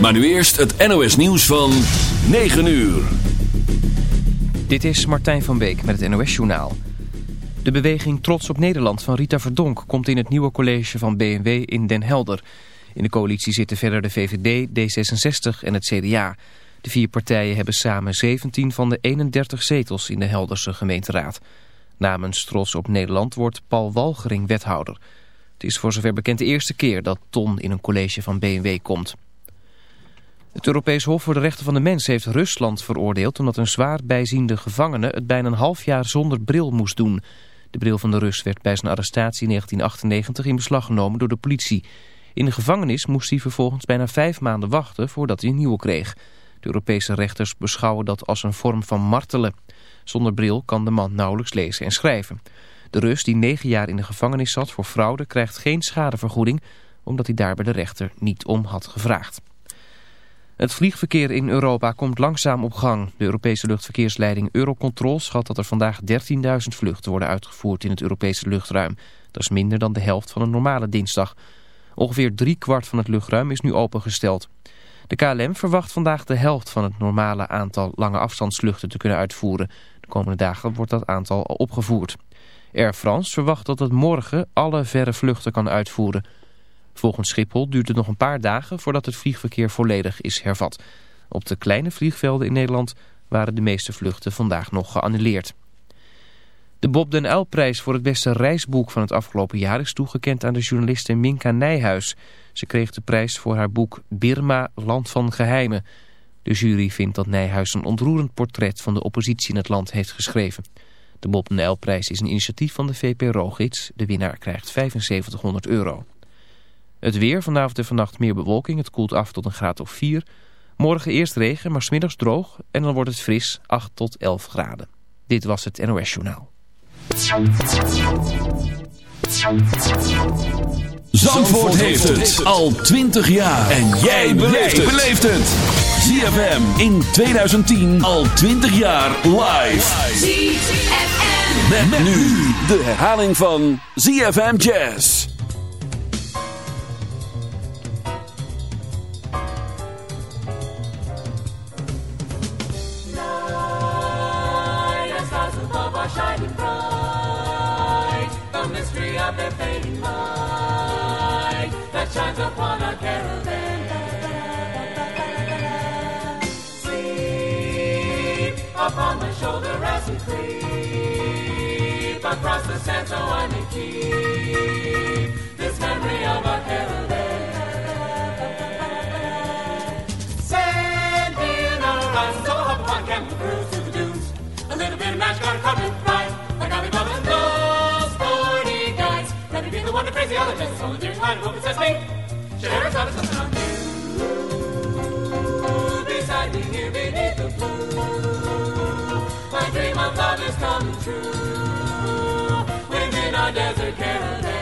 Maar nu eerst het NOS nieuws van 9 uur. Dit is Martijn van Beek met het NOS Journaal. De beweging Trots op Nederland van Rita Verdonk komt in het nieuwe college van BMW in Den Helder. In de coalitie zitten verder de VVD, D66 en het CDA. De vier partijen hebben samen 17 van de 31 zetels in de Helderse gemeenteraad. Namens Trots op Nederland wordt Paul Walgering wethouder. Het is voor zover bekend de eerste keer dat Ton in een college van BMW komt. Het Europees Hof voor de Rechten van de Mens heeft Rusland veroordeeld... omdat een zwaar bijziende gevangene het bijna een half jaar zonder bril moest doen. De bril van de Rus werd bij zijn arrestatie in 1998 in beslag genomen door de politie. In de gevangenis moest hij vervolgens bijna vijf maanden wachten voordat hij een nieuwe kreeg. De Europese rechters beschouwen dat als een vorm van martelen. Zonder bril kan de man nauwelijks lezen en schrijven. De Rus, die negen jaar in de gevangenis zat voor fraude, krijgt geen schadevergoeding... omdat hij daar bij de rechter niet om had gevraagd. Het vliegverkeer in Europa komt langzaam op gang. De Europese luchtverkeersleiding Eurocontrol schat dat er vandaag 13.000 vluchten worden uitgevoerd in het Europese luchtruim. Dat is minder dan de helft van een normale dinsdag. Ongeveer drie kwart van het luchtruim is nu opengesteld. De KLM verwacht vandaag de helft van het normale aantal lange afstandsvluchten te kunnen uitvoeren. De komende dagen wordt dat aantal al opgevoerd. Air France verwacht dat het morgen alle verre vluchten kan uitvoeren. Volgens Schiphol duurt het nog een paar dagen voordat het vliegverkeer volledig is hervat. Op de kleine vliegvelden in Nederland waren de meeste vluchten vandaag nog geannuleerd. De Bob den Uyl-prijs voor het beste reisboek van het afgelopen jaar is toegekend aan de journaliste Minka Nijhuis. Ze kreeg de prijs voor haar boek Birma, Land van Geheimen. De jury vindt dat Nijhuis een ontroerend portret van de oppositie in het land heeft geschreven. De Bob den is een initiatief van de VP Rogits. De winnaar krijgt 7500 euro. Het weer, vanavond en vannacht meer bewolking. Het koelt af tot een graad of 4. Morgen eerst regen, maar smiddags droog. En dan wordt het fris, 8 tot 11 graden. Dit was het NOS Journaal. Zandvoort heeft het al 20 jaar. En jij beleeft het. ZFM in 2010 al 20 jaar live. ZFM. Met, nu de herhaling van ZFM Jazz. Across the sand so I keep this memory of our caravan. Sand in our eyes, so oh, hop upon camel cruise to the dunes. A little bit of magic on a carpet ride. I got me bubbling those sporty guys. Let me be the one to other just so there's time open sesame. Share a thought of something on you. Beside me here beneath the blue. My dream of love is coming true desert caravan.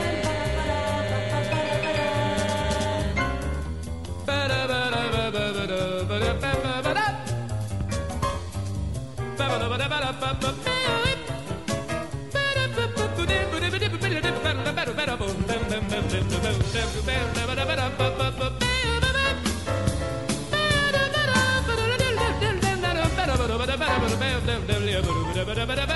ba da ba da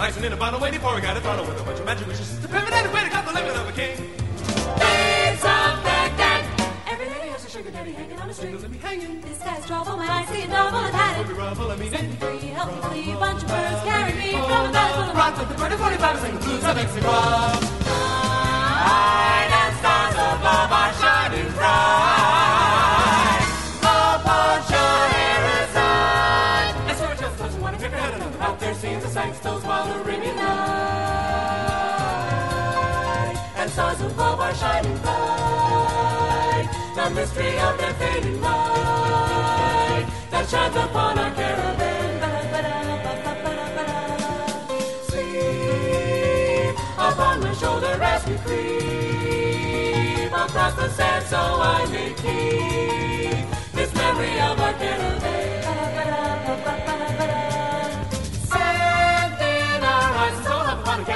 License in a bottle, waiting for a guy to follow with a bunch of magic wishes. The primitive way to cut the limit of a king. Days of Baghdad. Every lady has a sugar daddy hanging on a string. Let me hanging. This guy's trouble when I see a double and had it. rubble, I mean Set me it. free, help me flee, bunch of birds carry me from a valley full of rock. Rock like the bird of 45 sing the blues of Mexico. Night scenes of sex, those night. And stars above are shining bright. The mystery of their fading light that shines upon our caravan. Sleep upon my shoulder as we creep across the sand, so I may keep this memory of our caravan.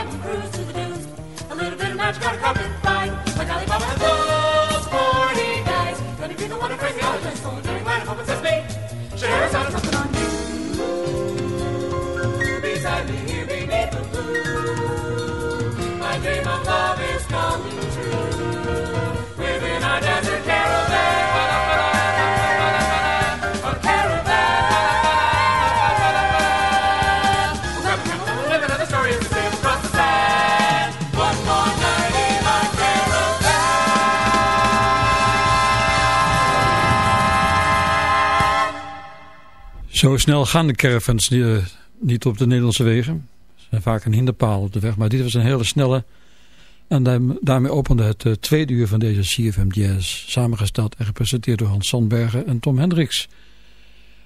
time to cruise to the dunes. A little bit of magic got a carpet and find. Like Alibaba and those 40 guys. Gonna be the one to crazy all the time. Doing what a woman says me. Should of something. Zo snel gaan de caravans die, eh, niet op de Nederlandse wegen. Ze zijn vaak een hinderpaal op de weg. Maar dit was een hele snelle. En daarm- daarmee opende het eh, tweede uur van deze CFM Jazz. Samengesteld en gepresenteerd door Hans Sandbergen en Tom Hendricks.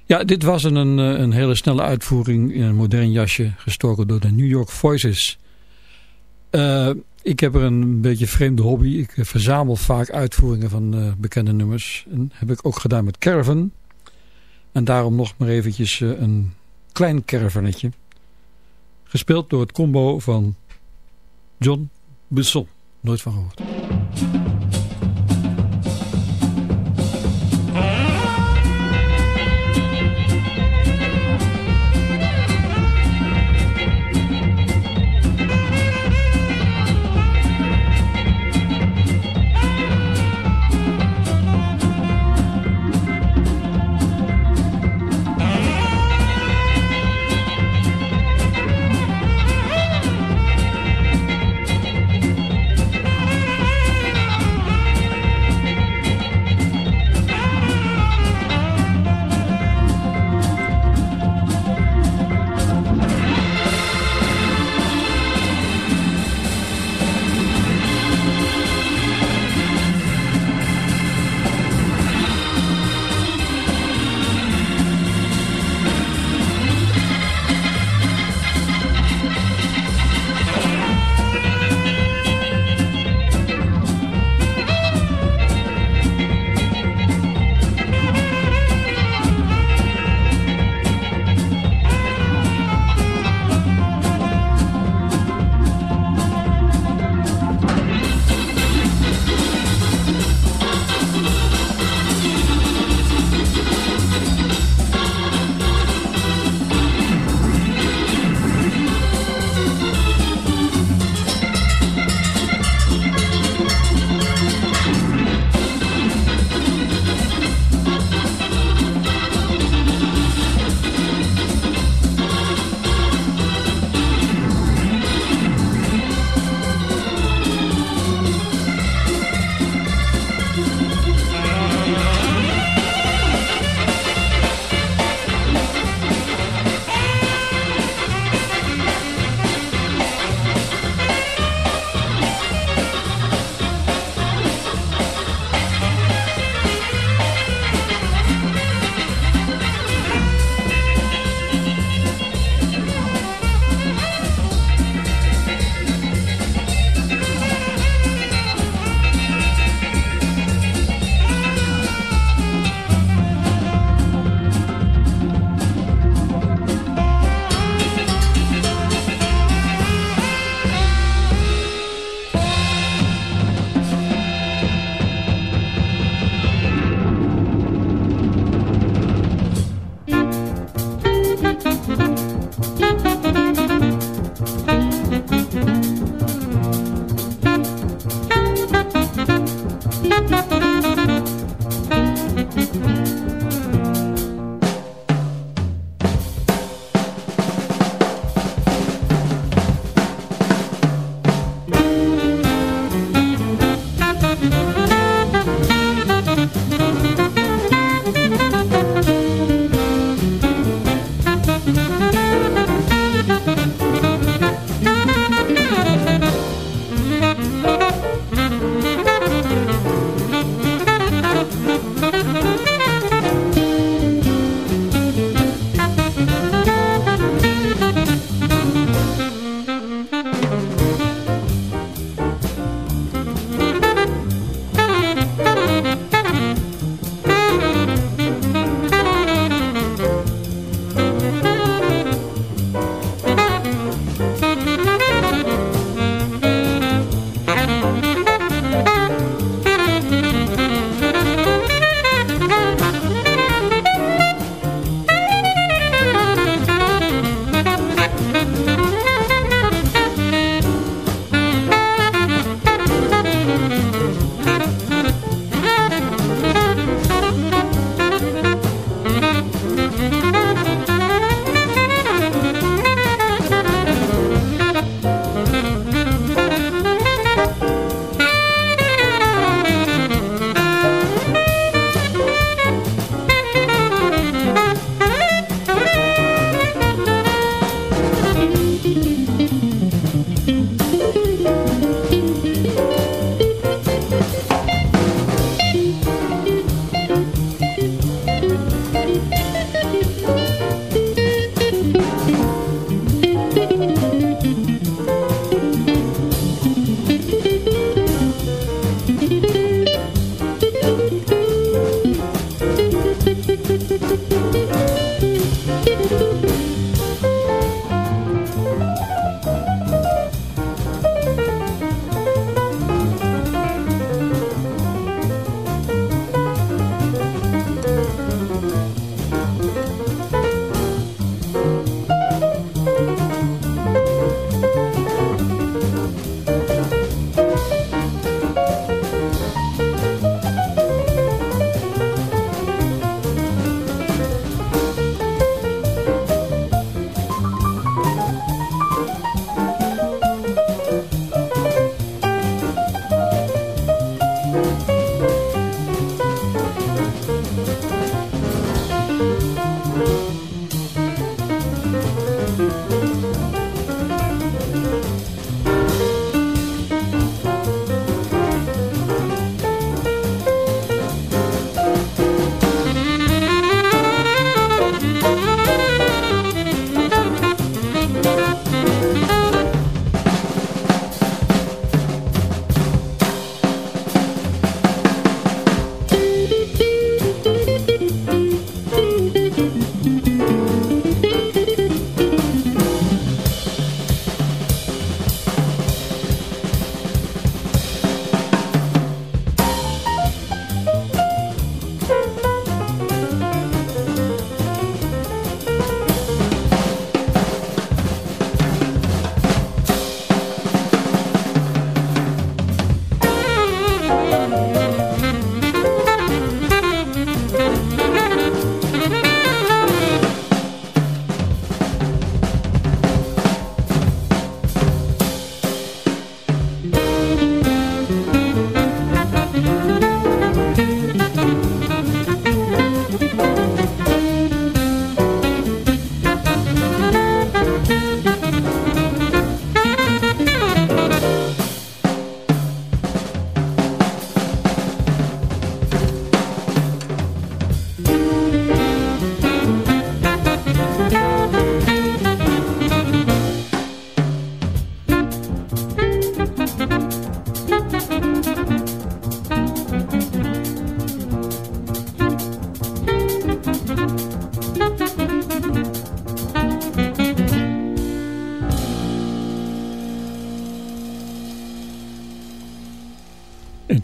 Ja, dit was een, een, eh, een hele snelle uitvoering in een modern jasje. Gestoken door de New York Voices. Ik heb er een beetje vreemde hobby. Ik verzamel vaak uitvoeringen van bekende nummers. En heb ik ook gedaan met Caravan. En daarom nog maar eventjes eh, een klein caravannetje. Gespeeld door het combo van John Busson. Nooit van gehoord.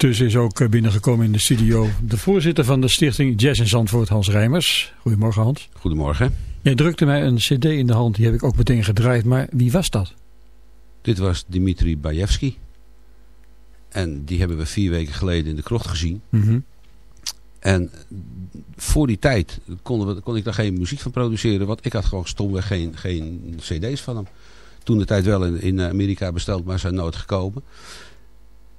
Intussen is ook binnengekomen in de studio de voorzitter van de stichting Jazz in Zandvoort, Hans Rijmers. Goedemorgen Hans. Goedemorgen. Jij drukte mij een cd in de hand, die heb ik ook meteen gedraaid, maar wie was dat? Dit was Dimitri Bajevski. En die hebben we vier weken geleden in de krocht gezien. Mhm. En voor die tijd konden we, kon ik daar geen muziek van produceren. Want ik had gewoon stomweg geen, geen cd's van hem. Toen de tijd wel in, in Amerika besteld, maar zijn nooit gekomen.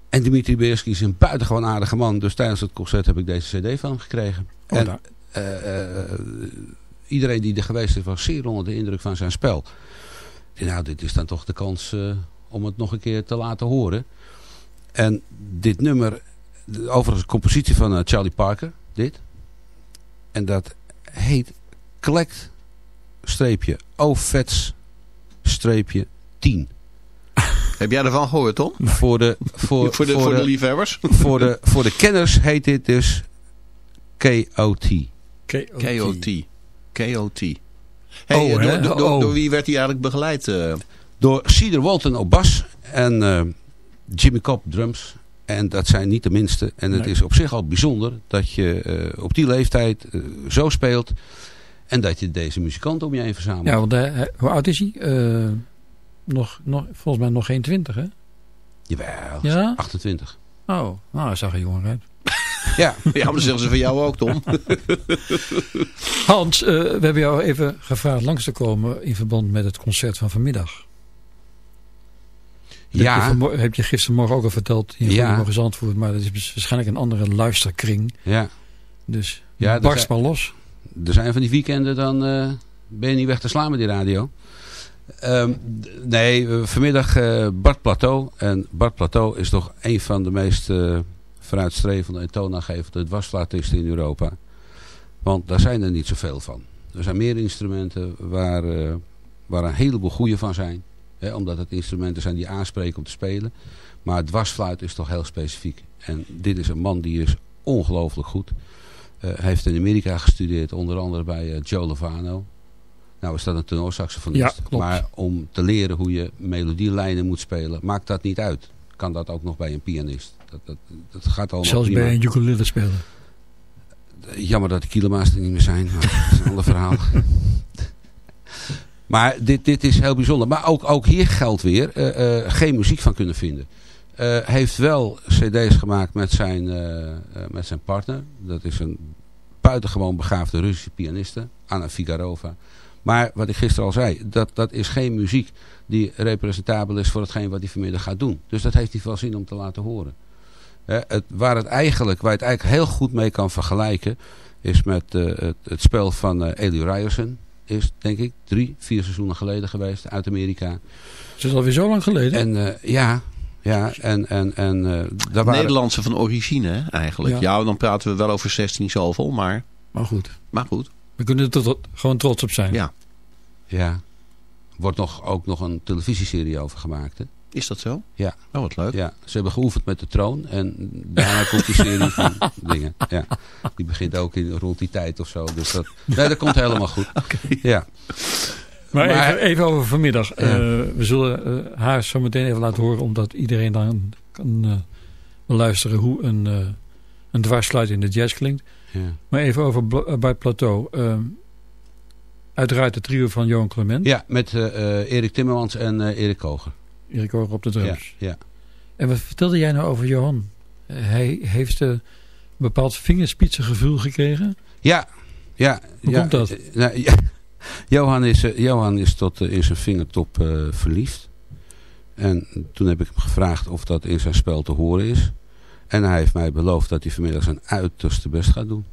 En Dimitri Bajevski is een buitengewoon aardige man. Dus tijdens het concert heb ik deze cd van hem gekregen. Oh, en eh, eh, iedereen die er geweest is was zeer onder de indruk van zijn spel. Nou, dit is dan toch de kans eh, om het nog een keer te laten horen. En dit nummer, overigens een compositie van Charlie Parker, dit. En dat heet Collect, streepje, OVETS, streepje 10. Heb jij ervan gehoord, Tom? Voor de, voor, voor de, voor de liefhebbers? voor, de, voor de kenners heet dit dus KOT. KOT. KOT. Hey, Oh, door, door, Oh. door wie werd hij eigenlijk begeleid? eh? Door Cedar Walton op bas en eh, Jimmy Cobb drums. En dat zijn niet de minste. En het Nee. is op zich al bijzonder dat je eh, op die leeftijd zo speelt. En dat je deze muzikanten om je heen verzamelt. Ja, want hoe oud is hij? Nog, nog, volgens mij nog geen twintig, hè? Jawel, Ja? 28. Oh, nou, hij zag er jonger uit. Ja, Ja, maar dan zeggen ze van jou ook, Tom. Hans, eh, we hebben jou even gevraagd langs te komen in verband met het concert van vanmiddag. Heb, je ja, heb je gistermorgen ook al verteld in Ja. Goedemorgen Zandvoort, maar dat is waarschijnlijk een andere luisterkring. ja. Dus Ja, dat barst maar los. er zijn van die weekenden, dan eh, ben je niet weg te slaan met die radio. Ehm, nee, eh, vanmiddag eh, Bart Plateau. En Bart Plateau is toch een van de meest eh, vooruitstrevende en toonaangevende dwarsfluitisten in Europa. Want daar zijn er niet zoveel van. Er zijn meer instrumenten waar, waar een heleboel goede van zijn. Hè, omdat het instrumenten zijn die aanspreken om te spelen. Maar dwarsfluit is toch heel specifiek. En dit is een man die is ongelooflijk goed. Hij heeft in Amerika gestudeerd, onder andere bij Joe Lovano. Nou is dat een tenorsaxofonist. Ja, klopt. Maar om te leren hoe je melodielijnen moet spelen, maakt dat niet uit. Kan dat ook nog bij een pianist. Dat, dat, dat gaat allemaal Zelfs prima. bij een ukulele spelen. Jammer dat de kiloma's er niet meer zijn. Maar dat is een ander verhaal. Maar dit, dit is heel bijzonder. Maar ook, ook hier geldt weer eh, eh, geen muziek van kunnen vinden. Hij heeft wel cd's gemaakt met zijn, met zijn partner. Dat is een buitengewoon begaafde Russische pianiste. Anna Figarova. Maar wat ik gisteren al zei. Dat, dat is geen muziek die representabel is voor hetgeen wat hij vanmiddag gaat doen. Dus dat heeft hij wel zin om te laten horen. Hè, het, waar, het eigenlijk, waar je het eigenlijk heel goed mee kan vergelijken... is met eh, het, het spel van eh Eli Ryerson. Is denk ik drie, vier seizoenen geleden geweest uit Amerika. Het is alweer zo lang geleden. En eh, ja, ja, en, en, en eh, daar waren... Nederlandse van origine, eigenlijk. Ja. Ja. dan praten we wel over 16 zoveel, maar, Maar goed, maar goed. We kunnen er gewoon trots op zijn. Ja. Ja, wordt nog, ook nog een televisieserie over gemaakt. Hè? Is dat zo? Ja. Oh, wat leuk. Ja, ze hebben geoefend met de troon en daarna komt die serie van dingen. Ja, die begint ook in, rond die tijd of zo. Dus dat, nee, dat komt helemaal goed. Ja. Maar, Maar- even, even over vanmiddag. Ja. Eh, we zullen eh, haar zo meteen even laten horen, omdat iedereen dan kan eh, beluisteren hoe een, eh een dwarsfluit in de jazz klinkt. Ja. Maar even over eh, bij Plateau. Eh, uiteraard het trio van Johan Clement. Ja, met eh, Erik Timmermans en eh, Erik Koger. Erik Hoger op de drums. ja. En wat vertelde jij nou over Johan? Hij heeft een bepaald vingerspitsengevoel gekregen. Ja, ja. Hoe ja, komt dat? nou, ja. Johan is, Johan is tot in zijn vingertop verliefd. En toen heb ik hem gevraagd of dat in zijn spel te horen is. En hij heeft mij beloofd dat hij vanmiddag zijn uiterste best gaat doen.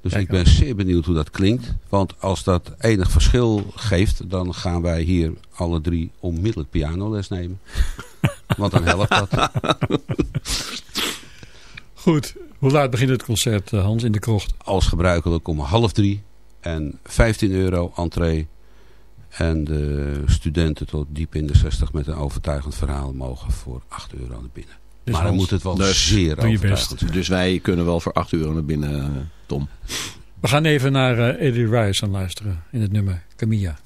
Dus Kijk ik ben zeer benieuwd hoe dat klinkt. Want als dat enig verschil geeft, dan gaan wij hier alle drie onmiddellijk pianoles nemen. Want dan helpt dat. Goed. Hoe laat begint het concert, eh, Hans, in de krocht? als gebruikelijk om half drie. En 15 euro entree. En de studenten tot diep in de 60 met een overtuigend verhaal mogen voor 8 euro naar binnen. Dus maar dan moet het wel dus zeer doe je zijn. Dus wij kunnen wel voor 8 euro naar binnen, eh, Tom. We gaan even naar eh Eddie Rice luisteren in het nummer Camilla.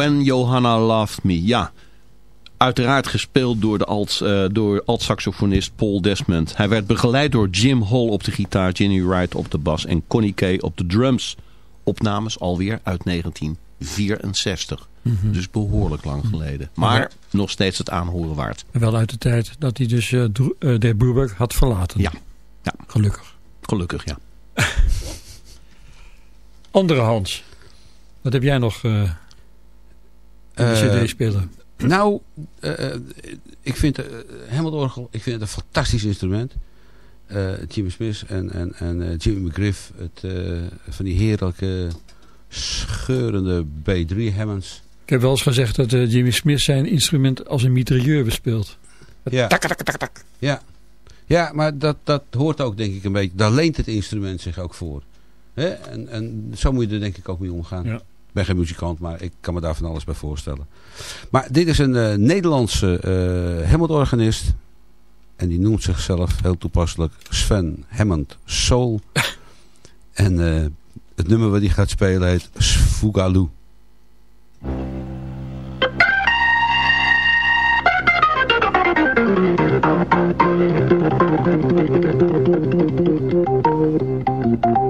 When Johanna Loved Me. Ja, uiteraard gespeeld door de alt, uh, door alt-saxofonist Paul Desmond. Hij werd begeleid door Jim Hall op de gitaar, Ginny Wright op de bas en Connie Kay op de drums. Opnames alweer uit 1964. Mm -hmm. Dus behoorlijk lang geleden. Maar ja. nog steeds het aanhoren waard. Wel uit de tijd dat hij dus uh, uh, de Brubeck had verlaten. Ja. ja. Gelukkig. Gelukkig, ja. Andere Hans. Wat heb jij nog uh, de cd-speler? Nou, uh, ik vind uh, Hammondorgel, ik vind het een fantastisch instrument. Jimmy Smith en, en, en Jimmy McGriff, het, van die heerlijke scheurende B3 Hammonds. Ik heb wel eens gezegd dat Jimmy Smith zijn instrument als een mitrailleur bespeelt. Ja. Tak, tak, tak, tak. Ja. ja, maar dat, dat hoort ook denk ik een beetje, daar leent het instrument zich ook voor. Hè? En, en zo moet je er denk ik ook mee omgaan. Ja. Ik ben geen muzikant, maar ik kan me daar van alles bij voorstellen. Maar dit is een eh, Nederlandse eh, uh, Hammond-organist. En die noemt zichzelf heel toepasselijk Sven Hammond Soul. en eh, het nummer wat hij gaat spelen heet Fugalu.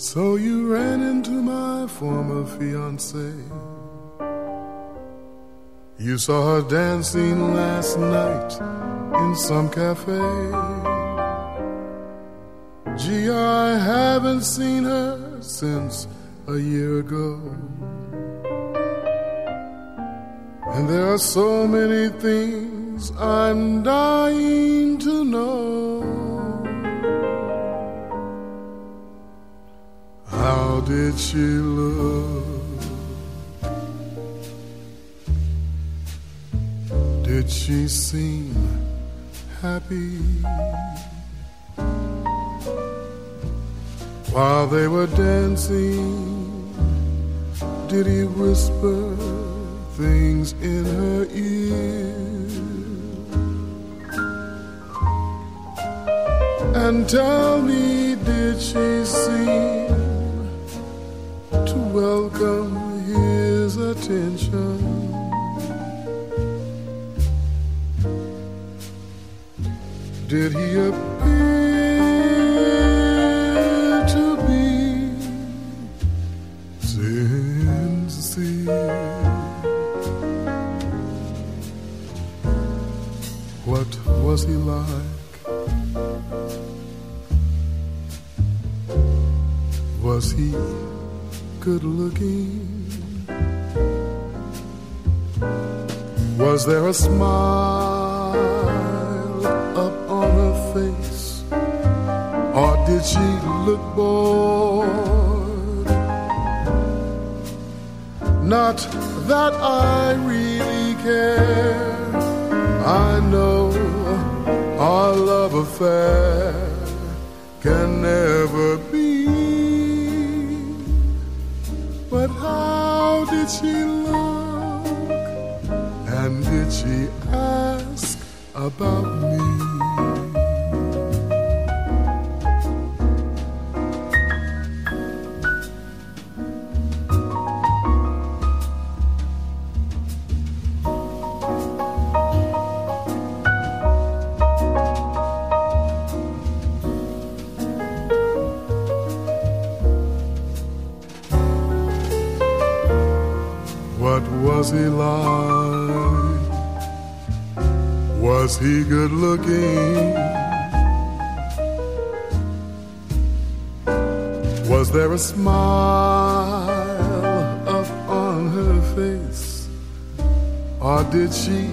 So you ran into my former fiance. You saw her dancing last night in some cafe. Gee, I haven't seen her since a year ago. And there are so many things I'm dying to know. Did she look? Did she seem happy? While they were dancing, did he whisper things in her ear? And tell me, did she seem welcome his attention? Did he appear to be sincere? What was he like? Was he good looking? Was there a smile up on her face? Or did she look bored? Not that I really care. I know our love affair she look? And did she ask about me? Or did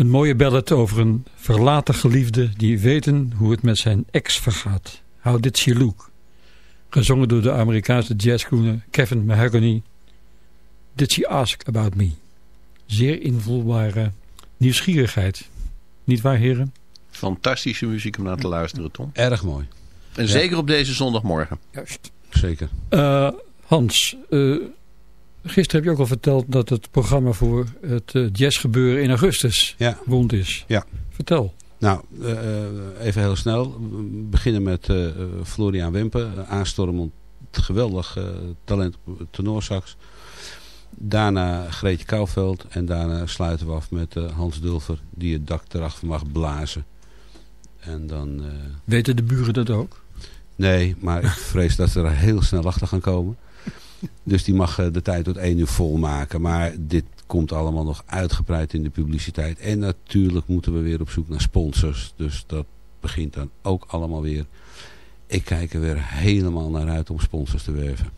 Een mooie ballad over een verlaten geliefde die weten hoe het met zijn ex vergaat. How did she look? Gezongen door de Amerikaanse jazzgroener Kevin Mahogany. Did She Ask About Me? Zeer invoelbare nieuwsgierigheid. Niet waar heren? Fantastische muziek om naar te luisteren, Tom. Erg mooi. En zeker op deze zondagmorgen. Juist. Zeker. Uh, Hans, uh, gisteren heb je ook al verteld dat het programma voor het uh, jazzgebeuren in augustus ja. rond is. Ja. Vertel. Nou, even heel snel. We beginnen met Florian Wimpen. Aanstormend geweldig talent op tenorsax. Daarna Greetje Kouwveld. En daarna sluiten we af met Hans Dulver. Die het dak erachter mag blazen. En dan, Weten de buren dat ook? Nee, maar ik vrees dat ze er heel snel achter gaan komen. Dus die mag de tijd tot één uur vol maken. Maar dit komt allemaal nog uitgebreid in de publiciteit. En natuurlijk moeten we weer op zoek naar sponsors. Dus dat begint dan ook allemaal weer. Ik kijk er weer helemaal naar uit om sponsors te werven.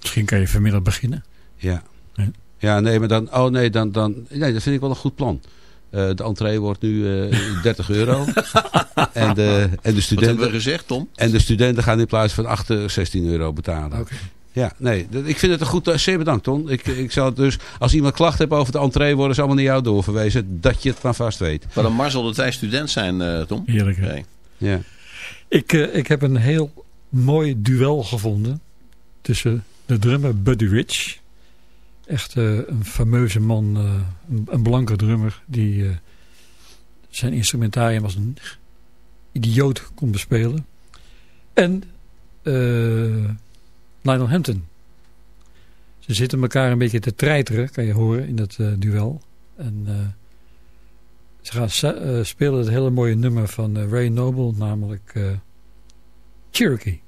Misschien kan je vanmiddag beginnen. Ja. Ja, ja nee, maar dan... Oh nee, dan, dan... Nee, dat vind ik wel een goed plan. Uh, de entree wordt nu uh, 30 euro. en, de, en de studenten... Wat hebben we gezegd, Tom? En de studenten gaan in plaats van 8, 16 euro betalen. Okay. Ja, nee, ik vind het een goed... Zeer bedankt, Ton. Ik, ik zal het dus... Als iemand klacht heeft over de entree, worden ze allemaal naar jou doorverwezen. Dat je het maar vast weet. Wat een marzel dat wij student zijn, uh, Tom. Heerlijk, hè? Nee. Ja. Ik, uh, ik heb een heel mooi duel gevonden. Tussen de drummer Buddy Rich. Echt uh, een fameuze man. Een, een, blanke drummer. Die zijn instrumentarium als een idioot kon bespelen. En... Lionel Hampton. Ze zitten elkaar een beetje te treiteren, kan je horen, in dat uh, duel. En uh, ze gaan uh, spelen het hele mooie nummer van Ray Noble, namelijk Cherokee.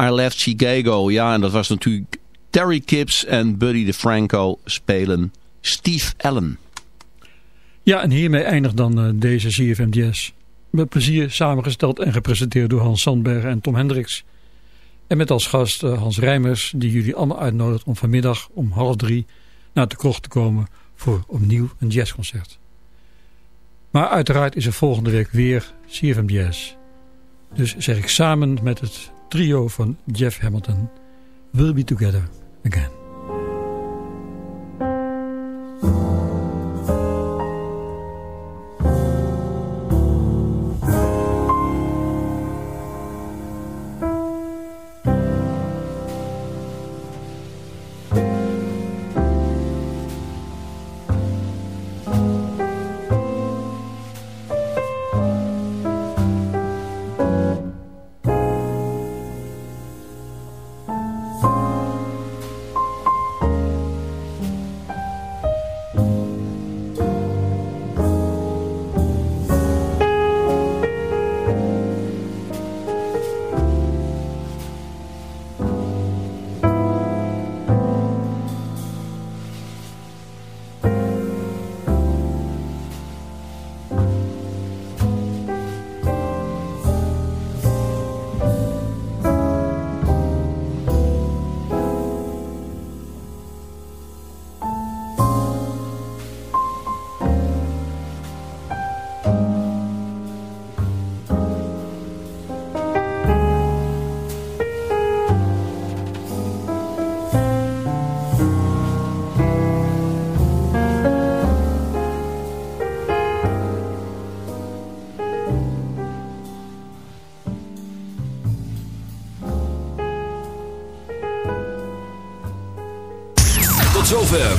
I Left Chicago. Ja, en dat was natuurlijk Terry Kips en Buddy DeFranco spelen Steve Allen. Ja, en hiermee eindigt dan uh, deze CFM Jazz. Met plezier samengesteld en gepresenteerd door Hans Sandberg en Tom Hendricks. En met als gast uh, Hans Rijmers, die jullie allemaal uitnodigt om vanmiddag om half drie naar de krocht te komen voor opnieuw een jazzconcert. Maar uiteraard is er volgende week weer CFM Jazz. Dus zeg ik samen met het trio van Jeff Hamilton, We'll Be Together Again.